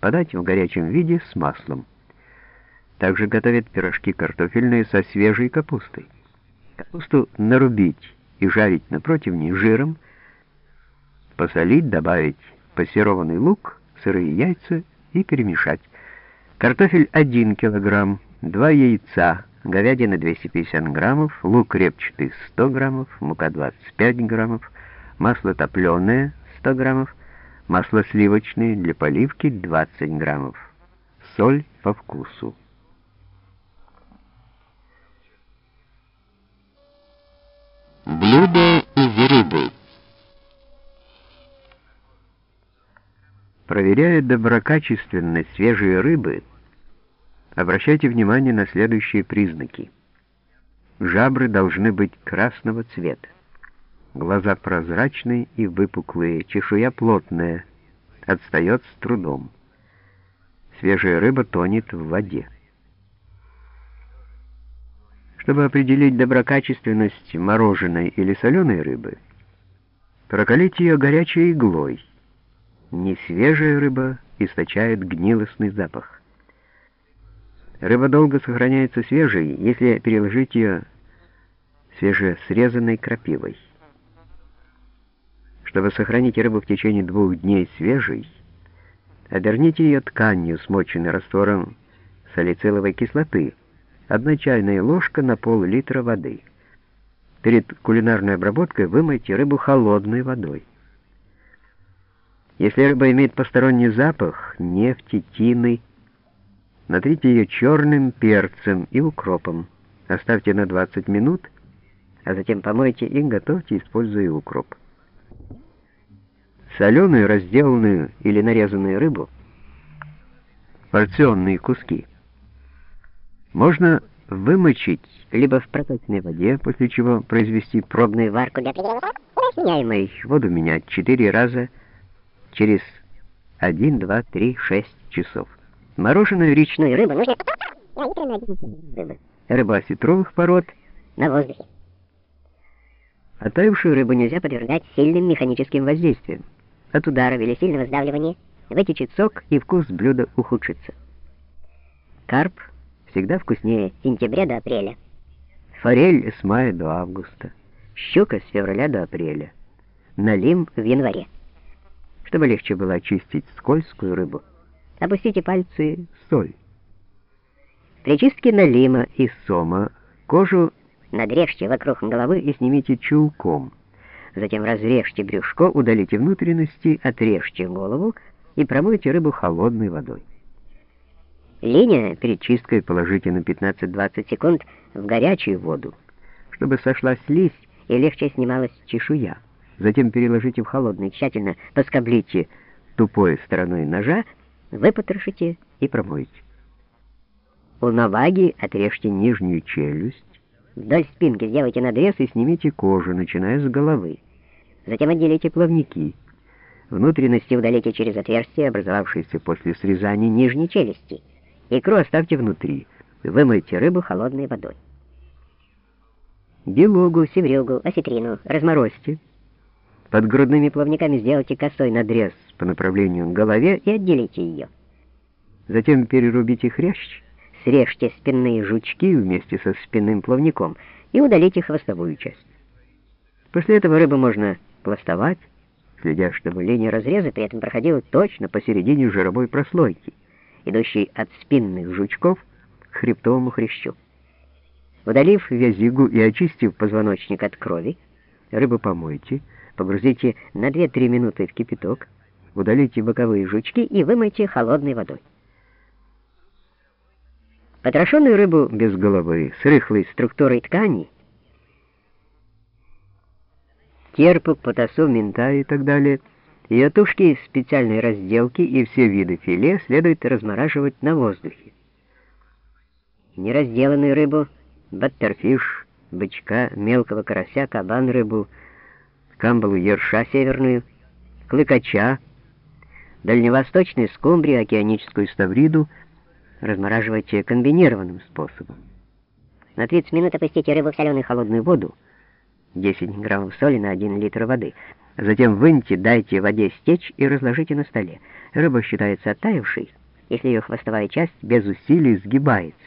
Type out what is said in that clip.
Подать в горячем виде с маслом. Также готовят пирожки картофельные со свежей капустой. Капусту нарубить и жарить на противне жиром, посолить, добавить пассерованный лук, сырые яйца и перемешать. Картофель 1 кг, 2 яйца, говядина 250 граммов, лук репчатый 100 граммов, мука 25 граммов, масло топленое 100 граммов, масло сливочное для поливки 20 граммов, соль по вкусу. Блюдо из рыбы. Проверяя доброкачественность свежей рыбы, обращайте внимание на следующие признаки. Жабры должны быть красного цвета. Глаза прозрачные и выпуклые, чешуя плотная, отстает с трудом. Свежая рыба тонет в воде. Чтобы определить доброкачественность мороженой или соленой рыбы, прокалите ее горячей иглой. Несвежая рыба источает гнилостный запах. Рыба долго сохраняется свежей, если переложить ее свежесрезанной крапивой. Чтобы сохранить рыбу в течение двух дней свежей, оберните ее тканью, смоченной раствором салициловой кислоты, Одна чайная ложка на пол-литра воды. Перед кулинарной обработкой вымойте рыбу холодной водой. Если рыба имеет посторонний запах, нефти, тины, натрите ее черным перцем и укропом. Оставьте на 20 минут, а затем помойте и готовьте, используя укроп. Соленую, разделанную или нарезанную рыбу, порционные куски, можно вымочить либо в проточной воде, после чего произвести пробную варку для применяемой воду менять 4 раза через 1, 2, 3, 6 часов. Мороженую речную рыбу нужно. Рыба осетровых пород на воздухе. Оттаившую рыбу нельзя подвергать сильным механическим воздействиям. От ударов или сильного сдавливания вытечет сок и вкус блюда ухудшится. Карп всегда вкуснее сентября до апреля. Форель с мая до августа, щука с февраля до апреля, налим в январе. Чтобы легче было очистить скользкую рыбу, опустите пальцы в соль. При чистке налима и сома кожу надрежьте вокруг головы и снимите чулком. Затем разрежьте брюшко, удалите внутренности, отрежьте голову и промойте рыбу холодной водой. Линия перед чисткой положите на 15-20 секунд в горячую воду, чтобы сошла слизь и легче снималась чешуя. Затем переложите в холодный, тщательно поскоблите тупой стороной ножа, выпотрошите и промойте. У наваги отрежьте нижнюю челюсть, вдоль спинки сделайте надрез и снимите кожу, начиная с головы. Затем отделите плавники. Внутренности удалите через отверстие, образовавшееся после срезания нижней челюсти. Икру оставьте внутри. Вымойте рыбу холодной водой. Белугу, севрюгу, осетрину разморозьте. Под грудными плавниками сделайте косой надрез по направлению к голове и отделите ее. Затем перерубите хрящ, срежьте спинные жучки вместе со спинным плавником и удалите хвостовую часть. После этого рыбу можно пластовать, следя, чтобы линия разреза при этом проходила точно посередине жировой прослойки идущий от спинных жучков к хребтовому хрящу. Удалив вязигу и очистив позвоночник от крови, рыбу помойте, погрузите на 2-3 минуты в кипяток, удалите боковые жучки и вымойте холодной водой. Потрошенную рыбу без головы, с рыхлой структурой ткани, терпок, потасу, мента и так далее – ее тушки специальной разделки и все виды филе следует размораживать на воздухе. Неразделанную рыбу, баттерфиш, бычка, мелкого карася, кабан рыбу, камбалу ерша северную, клыкача, дальневосточную скумбрию, океаническую ставриду размораживайте комбинированным способом. На 30 минут опустите рыбу в соленую холодную воду, 10 граммов соли на 1 литр воды, Затем выньте, дайте воде стечь и разложите на столе. Рыба считается оттаившей, если ее хвостовая часть без усилий сгибается.